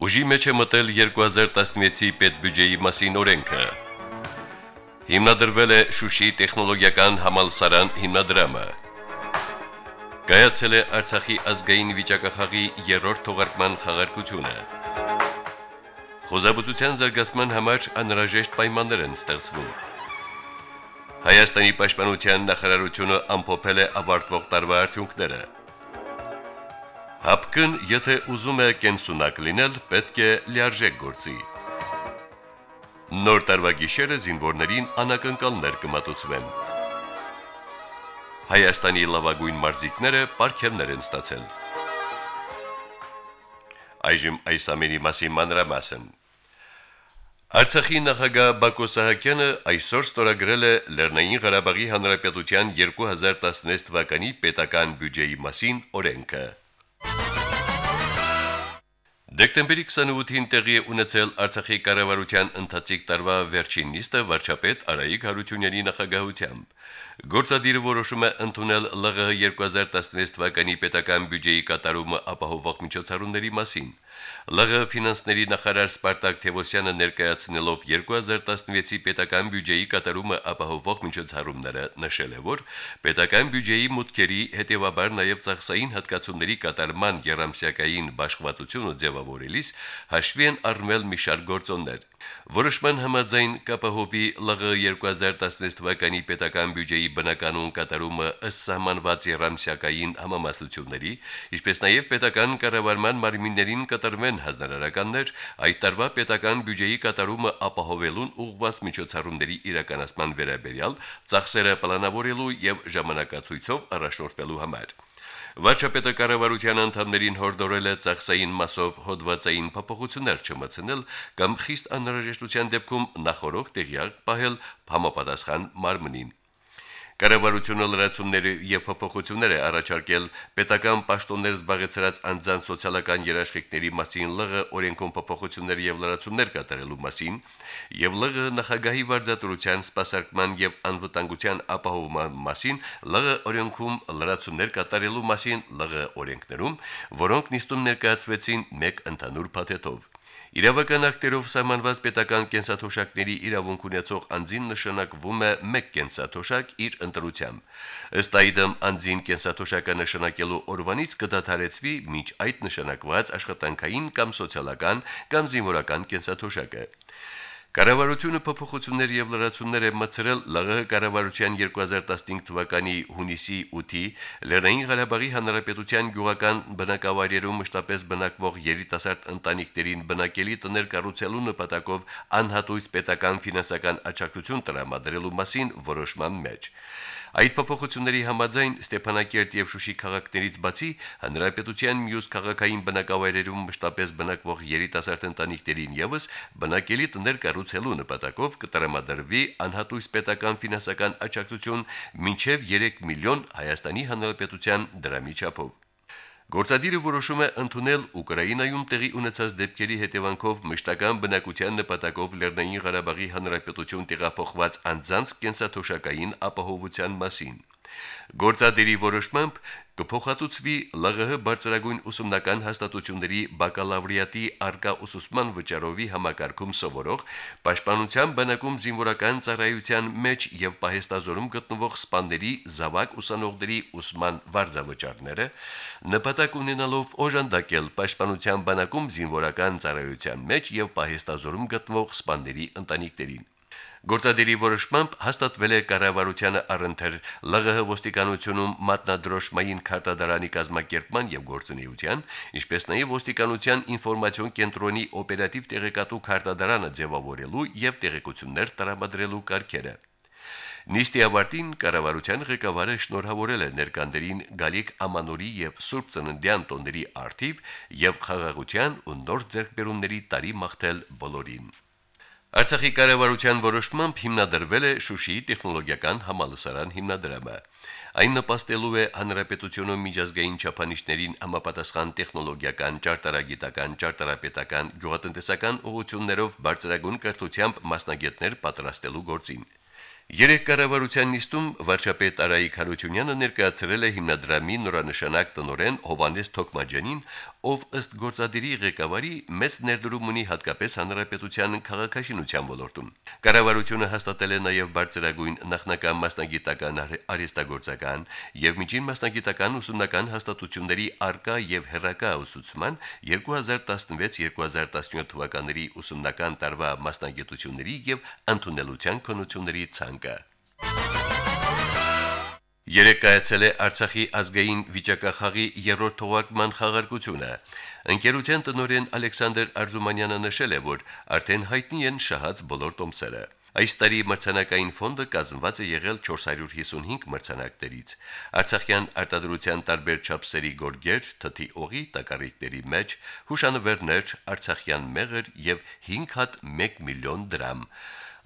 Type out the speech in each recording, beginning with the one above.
Ուժի մեջ է մտել 2016-ի պետբյուջեի մասին օրենքը։ Հիմնադրվել է Շուշի տեխնոլոգիական համալսարան հիմնադրամը։ Կայացել է Արցախի ազգային վիճակախաղի երրորդ թողարկման խաղարկությունը։ Խոզաբուծության զարգացման համար անհրաժեշտ պայմաններ են ստեղծվում։ Հայաստանի պաշտպանության նախարարությունը ամփոփել է ավարտվող տարվա արդյունքները։ Հապկն, եթե ուզում է կենսունակ լինել, պետք է լիարժեք գործի։ Նոր տարվա գիշերը զինվորներին անակնկալներ կմատուցվեն։ Հայաստանի լավագույն մարզիկները պարգևներ են ստացել։ Այժմ այս ամենի մասին մանրամասն։ Արցախի նախագահ Բակո Սահակյանը այսօր ստորագրել է Լեռնային Ղարաբաղի Հանրապետության 2016 թվականի պետական բյուջեի մասին օրենքը։ Դեկտեմբերի 28-ին տեղի է ունեցել Արցախի կառավարության ընթացիկ տարվա վերջին նիստը վարչապետ Արայիկ Հարությունյանի նախագահությամբ։ Գործադիրը որոշում է ընդունել ԼՂՀ 2016 թվականի պետական բյուջեի կատարումը ապահովող միջոցառումների մասին։ ԼՂՀ ֆինանսների նախարար Սպարտակ Թևոսյանը ներկայացնելով 2016-ի պետական բյուջեի կատարումը ապահովող միջոցառումները նշել է, որ պետական բյուջեի մուտքերի հետևաբար նաև ծախսային հատկացումների կատարման երամսյակային բաշխվածությունը ձևավորելիս հաշվի են առնվել մի շարք գործոններ։ Որոշման համաձայն կապահովի ԼՂ 2016 թվականի պետական բյուջեի բնականոն կատարումը ըստ սահմանված երամսյակային համամասնությունների, ինչպես նաև պետական կառավարման մարմիններին կատարվեն հանրարարականներ, այդ տարվա պետական բյուջեի կատարումը ապահովելուն ուղղված միջոցառումների իրականացման վերաբերյալ ծախսերը պլանավորելու եւ ժամանակացույցով առաջնորդվելու համար։ Վարչապետը կառավարության անդամներին հորդորել է ծախսային մասով հոդվածային փոփոխություններ չմցնել կամ խիստ անհրաժեշտության դեպքում նախորոք տեղյակ պահել համապատասխան մարմնին։ Կառավարությունը լրացումների եւ փոփոխություններ է առաջարկել պետական պաշտոններ զբաղեցրած անձանց սոցիալական երաշխիքների մասին ԼՂ օրենքում փոփոխություններ եւ լրացումներ կատարելու մասին եւ ԼՂ նախագահի վարձատրության սպասարկման եւ անվտանգության ապահովման մասին ԼՂ օրենքում լրացումներ կատարելու մասին ԼՂ օրենքներում, որոնք նիստում ներկայացվեցին մեկ ընդհանուր փաթեթով։ Իրավական ակտերով սահմանված պետական կենսաթոշակների իրավունք ունեցող անձին նշանակվում է մեկ կենսաթոշակ իր ընտրությամբ։ Ըստ այդմ անձին կենսաթոշակը նշանակելու օրվանից կդադարեցվի միջ այդ նշանակված աշխատանքային կամ սոցիալական կամ զինվորական կենսաթոշակը։ Կառավարությունը փոփոխություններ եւ լրացումներ է մցրել ԼՂՀ կառավարության 2015 թվականի հունիսի 8-ի Լեռնային Ղարաբաղի Հանրապետության գյուղական բնակավայրերում մշտապես բնակվող երիտասարդ ընտանիքներին բնակելի տներ կառուցելու նպատակով անհատույց պետական ֆինանսական աջակցություն տրամադրելու մասին որոշման մեջ։ Այդ փոփոխությունների համաձայն Ստեփանակերտ եւ Շուշի քաղաքներից բացի հանրապետության մյուս քաղաքային բնակավայրերում մշտապես բնակվող երիտասարդ ընտանիքներին եւս բնակելի տներ կառուցելու նպատակով կտրամադրվի անհատույց պետական ֆինանսական աջակցություն մինչև 3 միլիոն Հայաստանի հանրապետության դրամի չափով։ Գործադիրը որոշում է ընդունել Ուկրաինայում տեղի ունեցած դեպքերի հետևանքով մշտական բնակության նպատակով Լեռնային Ղարաբաղի Հանրապետություն տեղափոխված անձանց կենսաթոշակային ապահովության մասին։ Գործադիրի որոշմամբ կփոխհատուցվի ԼՂՀ բարձրագույն ուսումնական հաստատությունների բակալավրիատի արկա ուսուցման վճարովի համակարգում սովորող պաշտպանության բանակում զինվորական ծառայության մեջ եւ պահեստազորում գտնվող սպաների զավակ ուսանողների ուսման վարձավճարները նպատակ ունենալով օժանդակել պաշտպանության բանակում զինվորական ծառայության մեջ եւ պահեստազորում գտնվող սպաների ընտանիքներին Գործադիրի որոշմամբ հաստատվել է կառավարությանը առընթեր ԼՂՀ ոստիկանությունում մատնադրոշմային քարտադարանի կազմակերպման եւ գործունեության, ինչպես նաեւ ոստիկանության ինֆորմացիոն կենտրոնի օպերատիվ տեղեկատու քարտադարանը ձևավորելու եւ տեղեկություններ տրամադրելու կարգերը։ Նիստի ավարտին կառավարության ղեկավարը շնորհավորել է ներկանդերին Գալիկ Ամանորի եւ Սուրբ Ծննդյան տոների արթիվ եւ խաղաղության ու նոր ձեռքբերումների տարի մաղթել բոլորին։ Արցախի կառավարության որոշմամբ հիմնադրվել է Շուշիի տեխնոլոգիական համալսարան հիմնադրամը։ Այն նպաստելու է հանրապետությունում միջազգային չափանիշներին համապատասխան տեխնոլոգիական, ճարտարագիտական, ճարտարապետական, գյուղատնտեսական ուղղություններով բարձրագույն կրթությամբ մասնագետներ պատրաստելու գործին։ Երեք կառավարության նիստում վարչապետ Արայիկ Հարությունյանը ներկայացրել է հիմնադրամի նորանշանակ տնորեն Հովանես Թոքմաջանին, ով ըստ գործադիրի ղեկավարի մեծ ներդրում ունի հատկապես հանրապետության քաղաքաշինության ոլորտում։ Կառավարությունը հաստատել է նաև բարձրագույն նախնական մասնագիտական արհեստագործական եւ միջին մասնագիտական ուսումնական հաստատությունների արկա եւ հերակա ուսուցման 2016-2017 թվականների ուսումնական տարվա մասնագիտությունների եւ ընդունելության քննությունների ցանկը։ Երեք կայացել է Արցախի ազգային վիճակախաղի երրորդ թողարկման խաղարկությունը։ Ընկերության տնօրեն Ալեքսանդր Արզումանյանը նշել է, որ արդեն հայտնի են շահած բոլոր տոմսերը։ Այս տարի մրցանակային ֆոնդը կազմված է եղել 455 մրցանակներից։ Արցախյան արտադրության տարբեր չափսերի գորգեր, թթի օղի, տակառիկների մեջ, հուշանվերներ, արցախյան մեղր եւ 5 հատ 1 միլիոն դրամ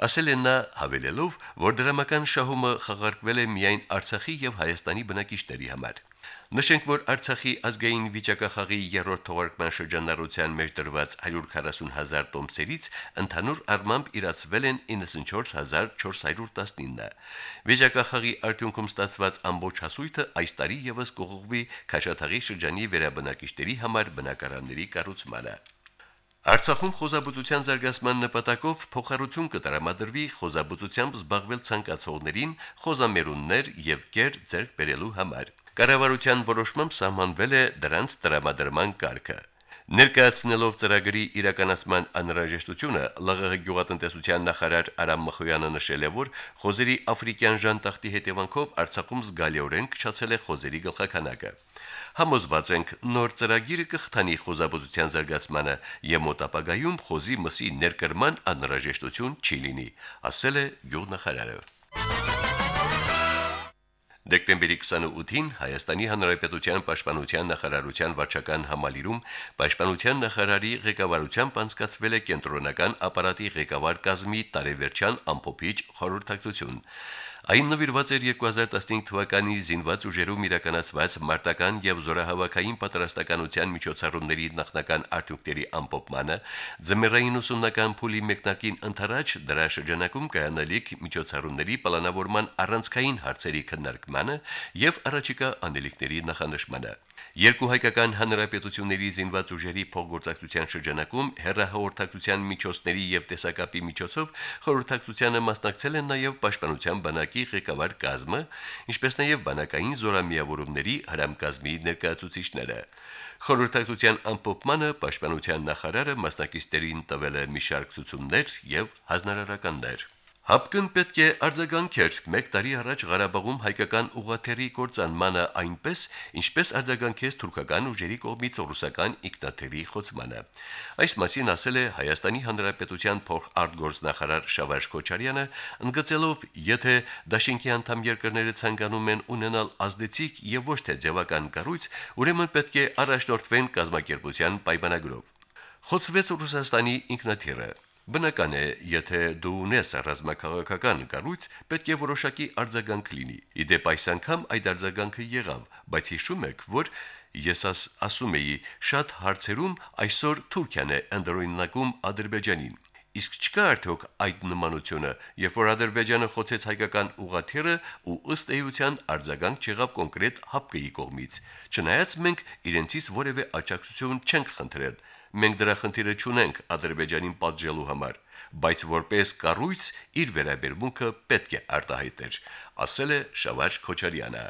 ասել են նա հավելելով, որ դրամական շահումը խաղարկվել է միայն Արցախի եւ Հայաստանի բնակիչների համար։ Նշենք, որ Արցախի ազգային վիճակախաղի երրորդ թողարկման շրջանառության մեջ դրված 140.000 տոմսերից ընդհանուր առմամբ իրացվել են 94419։ Վիճակախաղի արդյունքում ստացված ամբողջ հասույթը այս տարի եւս կողողվի Քաշաթաղի շրջանի վերաբնակիչների համար բնակարանների կառուցմանը։ Արցախում խոզաբուծության զարգացման նպատակով փոխառություն կտրամադրվի խոզաբուծությամբ զբաղվել ցանկացողներին խոզամերուններ եւ կեր ձեռք բերելու համար։ Կառավարության որոշմամբ սահմանվել է դրանց տրամադրման կարգը։ Ներկայացնելով ծրագրի իրականացման անհրաժեշտությունը ԼՂՀ գյուղատնտեսության նախարար Արամ Մխոյանը նշել է, որ խոզերի աֆրիկյան ժանտախտի հետևանքով Արցախում զգալիորեն քչացել է խոզերի գլխականակը։ Համոզված ենք նոր ծրագիրը կխթանի խոզաբուծության զարգացմանը եւ մոտ ապագայում խոզի մսի ներկրման անհրաժեշտություն չի լինի, ասել է գյուղնախարարը։ Դեկտեմբերի 28-ին Հայաստանի Հանրապետության Պաշտպանության նախարարության վարչական համալիրում Պաշտպանության նախարարի ղեկավարությամբ անցկացվել է կենտրոնական ապարատի ղեկավար կազմի տարեվերջան ամփոփիչ խորհրդակցություն։ Այն նվիրված էր 2015 թվականի զինված ուժերում իրականացված մարտական եւ զորահավաքային պատրաստականության միջոցառումների նախնական արդյունքների ամփոփմանը, ձմեռային ուսումնական փուլի մեկնարկին ընթരാճ դրա շրջանակում կայանալիք միջոցառումների պլանավորման առանցքային հարցերի քննարկմանը եւ առաջիկա անելիքների նախանշմանը։ Երկու հայկական հանրապետությունների զինված ուժերի փոխգործակցության շրջանակում հերրահաղորդակցության միջոցների եւ տեսակապի միջոցով խորհրդակցությանը մասնակցել են նաեւ Պաշտպանության բանակի ղեկավար կազմը, ինչպես նաեւ բանակային զորամիավորումների հրամկազմի ներկայացուցիչները։ Խորհրդակցության ամփոփմանը Պաշտպանության նախարարը մասնակիցներին տվել է մի շարք ցուցումներ եւ հանրարարականներ։ Հապկն պետք է արձագանքեր մեկ տարի առաջ Ղարաբաղում հայկական ուղաթերի կործանմանը այնպես, ինչպես արձագանքեց թուրքական ուժերի կողմից ռուսական ինքնաթերի խոցմանը։ Այս մասին ասել է Հայաստանի Հանրապետության փոխարտգործնախարար Շավարժ Քոչարյանը, ընդգծելով, եթե Դաշինքի անդամ երկրները ցանկանում են ունենալ ազդեցիկ եւ ոչ թե ձևական կառույց, ուրեմն պետք է առաջնորդվեն կազմակերպության պայմանագրով։ Խոցվեց Ռուսաստանի ինքնաթիռը Բնական է, եթե դու ունես ռազմաքաղաքական կառույց, պետք է որոշակի արձագանք լինի։ Իդեպ այս անգամ այդ արձագանքը եղավ, բայց հիշում եք, որ ես աս, ասում էի, շատ հարցերում այսօր Թուրքիան է ընդրոյնակում Ադրբեջանին։ Իսկ չկա արդյոք այդ նմանությունը, երբ որ Ադրբեջանը խոցեց հայկական ուղաթիռը ու ըստ էության արձագանք չեղավ կոնկրետ հապկայի կողմից։ Չնայած մենք իրենցից որևէ աջակցություն չենք խնդրել, Մենք դրա խնդիրը չունենք Ադրբեջանին պատժելու համար, բայց որպես կառույց իր վերաբերմունքը պետք է արտահայտեր, ասել է Շավարժ Քոչարյանը։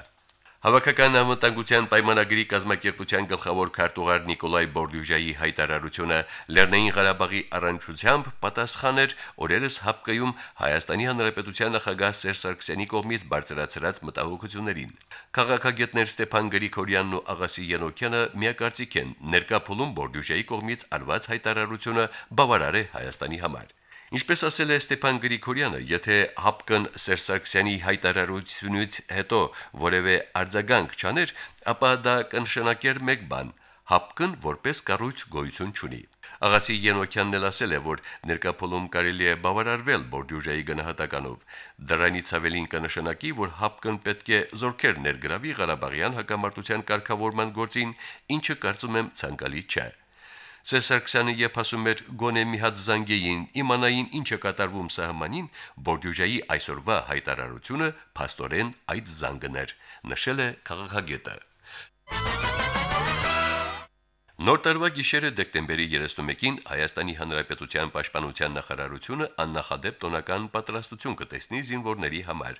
Հավաքական անվտանգության պայմանագրի կազմակերպության գլխավոր քարտուղար Նիկոլայ Բորդյուժայի հայտարարությունը Լեռնային Ղարաբաղի առանցությամբ պատասխան էր օրերս հապկայում Հայաստանի Հանրապետության նախագահ Սերժ Սարգսյանի կողմից բարձրացրած մտահոգություններին։ Քաղաքագետներ Ստեփան Գրիգորյանն ու Աղասի Յանոկյանը միակարծիք են ներկա փուլում Բորդյուժայի կողմից արված հայտարարությունը բավարար է Հայաստանի համար։ Ինչպես ասել է Ստեփան Գրիգորյանը, եթե Հապկն Սերսարքսյանի հայտարարությունից հետո որևէ արձագանք չաներ, ապա դա կնշանակեր մեկ բան. Հապկն որպես կառույց գոյություն չունի։ Աղասի Ենոքյանն էլ ասել է, որ ներկապոլում կարելի է բավարարվել Բորդյուժայի գնահատականով։ Դրանից ավելին կնշանակի, որ հապկն պետք է զորքեր ներգրավի Ղարաբաղյան հակամարտության կարգավորման գործին, ինչը կարծում եմ ցանկալի չէ։ Սեսարքսյանը երբ ասում էր գոնե մի հատ զանգեին իմանային ինչը կատարվում սահմանին, Բորդյուժայի այսօրվա հայտարարությունը փաստորեն այդ զանգներ, նշել է քաղաքագետը։ Նոր տարվա գիշերը դեկտեմբերի 31-ին Հայաստանի Հանրապետության Պաշտպանության նախարարությունը աննախադեպ տոնական պատրաստություն կտեսնի զինվորների համար։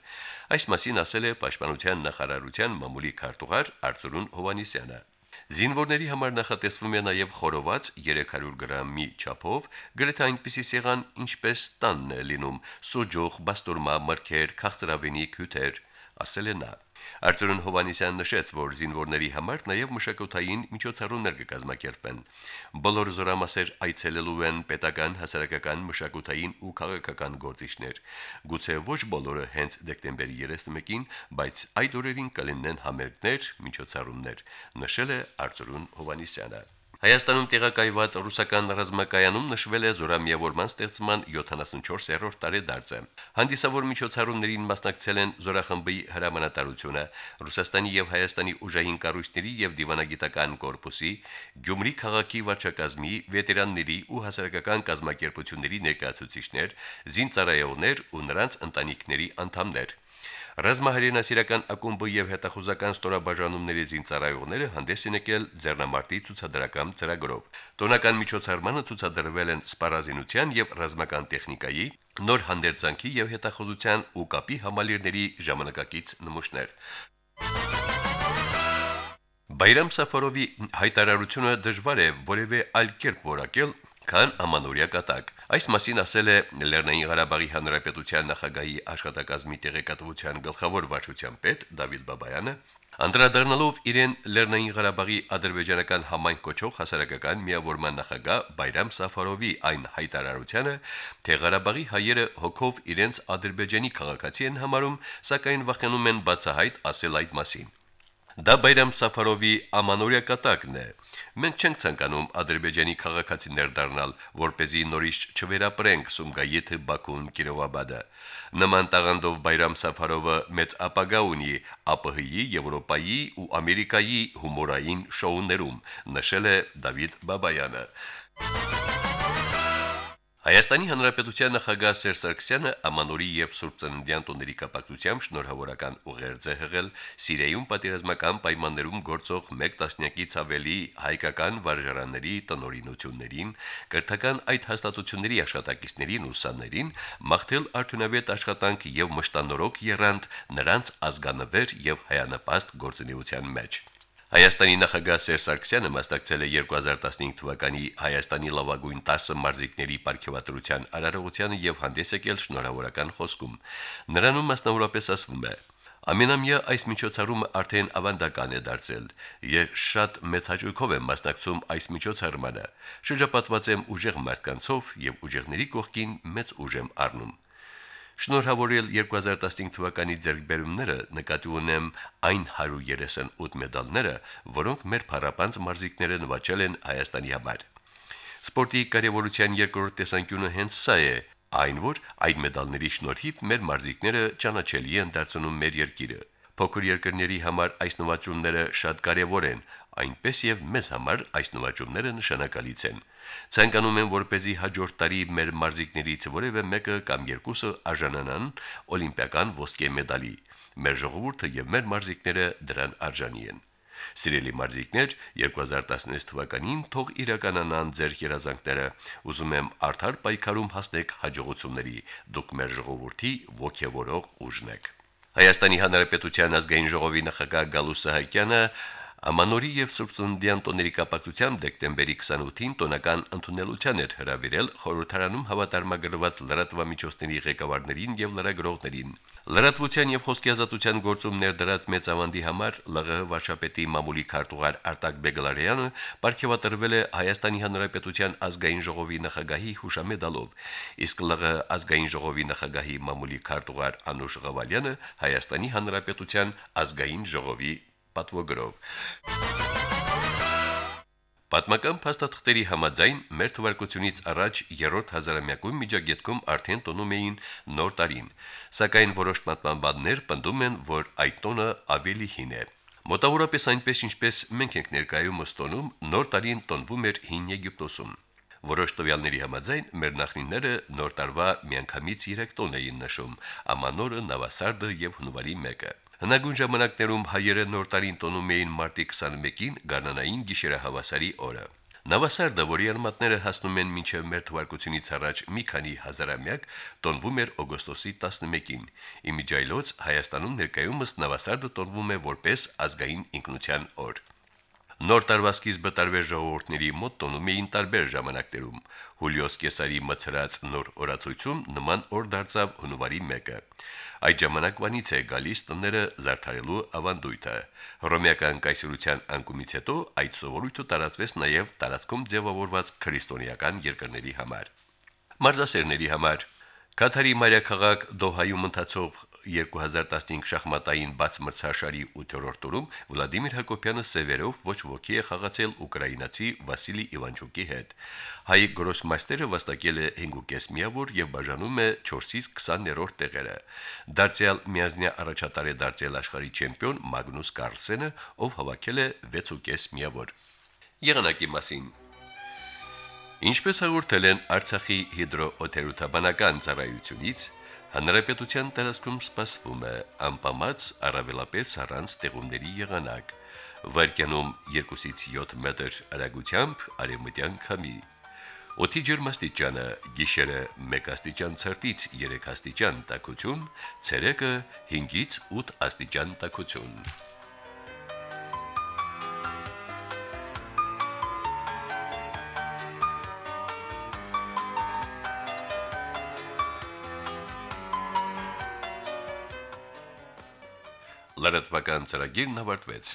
Այս մասին ասել է Պաշտպանության նախարարության մամուլի քարտուղար Արծրուն Հովանիսյանը։ Զինվորների համար նախատեսվում է նաև խորոված 300 գրամի չափով, գրեթե այնպիսի սեղան, ինչպես տանն է լինում՝ սոջող, բաստուրմա, մրգեր, քաղցրավենիք, հյութեր, ասել է նա։ Արտուրն Հովանիսյանն նշեց, որ զինվորների համար նաև մշակութային միջոցառումներ կկազմակերպվեն։ Բոլոր զորամասեր այցելելու են պետական, հասարակական, մշակութային ու քաղաքական գործիչներ։ Գուցե ոչ բոլորը հենց դեկտեմբերի 31-ին, բայց այդ օրերին կլինեն համերգներ, միջոցառումներ, նշել է Արտուրն Հովանիսյանը։ Հայաստանում տեղակայված ռուսական ռազմակայանում նշվել է զորամիավորման ստեղծման 74-րդ տարեդարձը։ Հանդիսավոր միջոցառումներին մասնակցել են զորախմբի հրամանատարությունը, Ռուսաստանի եւ Հայաստանի ուժային կառույցների եւ դիվանագիտական կորպուսի, Գյումրի քաղաքի վարչակազմի, վետերանների ու հասարակական կազմակերպությունների ներկայացուցիչներ, զինծառայողներ ու նրանց ընտանիքների անդամներ։ Ռազմահայրենասիրական ակումբը եւ հետախուզական ստորաբաժանումների զինծառայողները հանդես են եկել ձեռնամարտի ցուցադրական ծրագրով։ Տոնական միջոցառմանը ցուցադրվել են սպառազինության եւ ռազմական տեխնիկայի, նոր հանդերձանքի եւ հետախուզության ու կապի համալիրների ժամանակակից նմուշներ։ Բայրամ Սաֆարովի հայտարարությունը դժվար է որևէ այլ կերպ որակել քան ամանորյա կատակ։ Այս մասին ասել է Լեռնային Ղարաբաղի Հանրապետության նախագահի աշխատակազմի տեղեկատվության գլխավոր վարչության պետ Դավիթ Բաբայանը, անդրադառնալով իրեն Լեռնային Ղարաբաղի ադրբեջանական համայն կոչող հասարակական միավորման նախագահ Բայրամ Սաֆարովի այն հայտարարությանը, թե Ղարաբաղի հայերը հոգով իրենց ադրբեջանի քաղաքացի են համարում, սակայն վախենում են բացահայտ ասել այդ մասին։ Դա Բայրամ Սաֆարովի ամանորյա կատակն է։ Մենք չենք ցանկանում Ադրբեջանի քաղաքացիներ դառնալ, որ เป զի նորից չվերապրենք Սումգայիթը, Բաքուն, Կիրովաբադը։ Նման տաղանդով Բայրամ Սաֆարովը մեծ ապագա ունի ԱՊՀ-ի, Եվրոպայի ու Ամերիկայի հումորային շոուներում, նշել է Դավիթ Բաբայանը։ Հայաստանի Հանրապետության նախագահ Սերժ Սարգսյանը ամանորի եւ Սուրբ Ծննդյան տոների կապակցությամբ շնորհավորական ուղերձ է հղել Սիրիայում պատերազմական պայմաններում գործող 1 տասնյակից ավելի հայկական վարժարանների տնօրինություններին, կրթական այդ հաստատությունների աշխատակիցներին ու սաներին, մաղթել արդյունավետ աշխատանք եւ մշտանորոք երրանդ նրանց ազգանվեր եւ հայանպաստ գործունեության մեջ։ Հայաստանի նախագահ Սերժ Սարգսյանը մասնակցել է 2015 թվականի Հայաստանի լավագույն 10 մարզիկների ապարքեվատրության արարողությանը եւ հանդես եկել շնորհավորական խոսքում։ Նրանում մասնավորապես ասվում է. Ամենամյա այս միջոցառումը արդեն ավանդական է դարձել։ Ես շատ մեծ հաճույքով եմ մասնակցում այս միջոցառմանը։ Շրջապատված եմ ուժեղ մարդկանցով եւ ուժեղների կողքին մեծ ուժ եմ առնում։ Շնորհավորել 2015 թվականի ձեռքբերումները նկատի ունեմ այն 138 մեդալները, որոնք մեր փառապանց մարզիկները նվաճել են Հայաստանի համար։ Սպորտի կարևորության երկրորդ տեսանկյունը հենց սա է, այն որ այդ մեդալների շնորհիվ մեր մարզիկները ճանաչելի են դարձնում մեր երկիրը։ Փոքր երկրների համար այս նվաճումները շատ կարևոր են, այնպես եւ մեզ համար այս նվաճումները նշանակալից են։ Ցանկանում եմ, որպեսզի հաջորդ տարի մեր մարզիկներից որևէ մեկը կամ երկուսը արժանանան օլիմպիական ոսկե մեդալի։ Մեր ժողովուրդը եւ մեր մարզիկները դրան արժանի են։ Սիրելի մարզիկներ, 2016 թվականին թող իրականանան ձեր երազանքները։ Ուզում եմ արդար պայքարում հասնեք հաջողությունների։ Դուք մեր ժողովրդի ողջևորող ուժն եք։ Հայաստանի Հանրապետության ազգային ժողովի նախագահ Գալուս Սահակյանը Ամանորի եւ Սուրբծնդյան տոների կապակցությամբ դեկտեմբերի 28-ին տոնական ընդունելության էր հրավիրել խորհրդարանում հավատարմագրված լրատվամիջոցների ղեկավարներին եւ լրագրողներին։ Լրատվության եւ խոսքի ազատության գործում ներդրած մեծ ավանդի համար ԼՂՀ վարչապետի մամուլի քարտուղար Արտակ Բեգլարյանը ապարգևատրվել է Հայաստանի Հանրապետության ազգային ժողովի նախագահի հուշամեդալով, իսկ ԼՂՀ ազգային ժողովի նախագահի մամուլի քարտուղար Անուշ Ղավալյանը Հայաստանի Հանրապետության ազգային ժողովի պատվոգրով։ Պատմական փաստաթղթերի համաձայն մեր թվարկությունից առաջ երրորդ հազարամյակում միջագետքում արդեն տոնում էին նոր տարին, սակայն որոշ պատմաբաններ պնդում են, որ այդ տոնը ավելի հին է։ Մոտավորապես այնպես ինչպես մենք ենք ներկայումս տոնում, նոր տարին տոնվում էր հին Եգիպտոսում։ Որոշ տվյալների համաձայն մեր նախնիները նոր տարվա միանգամից 3 տոն էին նշում՝ Ամանորը, Նավասարդը եւ Հունվարի 1-ը։ Հնագույն ժամանակներում հայերը նոր տարին տոնում էին մարտի 21-ին գարնանային գիշերահավասարի օրը։ Նավասարդը, որի արմատները հասնում են մինչև մեր թվարկությունից առաջ մի քանի հազարամյակ, տոնվում էր օգոստոսի 11-ին։ Իմիջայլոց Հայաստանում ներկայումս Նավասարդը տոնվում է որպես ազգային ինքնության օր։ Նոր տարվա սկիզբը տարբեր ժողովուրդների մոտ տոնում էին տարբեր ժամանակներում։ Հուլիոս Կեսարի մցրած նոր օրացույցում նման օր դարձավ հունվարի 1-ը։ Այդ ժամանակվանից է գալիս տները զարդարելու ավանդույթը։ Հռոմեական կայսրության անկումից հետո այդ սովորույթը տարածվեց նաև տարածքում ձևավորված քրիստոնեական երկրների համար։ Մարզասերների համար Կատարի մայրաքաղաք Դոհայում ընթացող 2015 շախմատային բաց մրցաշարի 8-րդ տուրում Վլադիմիր Հակոբյանը սևերով ոչ ոքի է խաղացել ուկրաինացի Վասիլի Իվանչուկի հետ։ Հայ գրոսմաստերը վաստակել է 5.5 միավոր եւ բաժանում է 4-ից 20-րդ տեղերը։ Դարձյալ միազնյա առաջատար է դարձել աշխարհի չեմպիոն Մագնուս Կարլսենը, ով հավաքել է 6.5 միավոր։ Եղանակի մասին. Ինչպես հաղորդել են Արցախի հիդրոօթերոթաբանական ծառայությունից, հանրապետության տարածքում սպասվում է անպամած առավելապես առանց տեղումների եղանակ։ Վարկյանում 2-ից 7 մետր արագությամբ արևմտյան քամի։ Օդի ջերմաստիճանը՝ գիշերը 1 աստիճան ցրտից 3 աստիճան տաքություն, ցերեկը 5-ից 8 աստիճան տաքություն։ Լրատվական ծրագիրն ավարտվեց։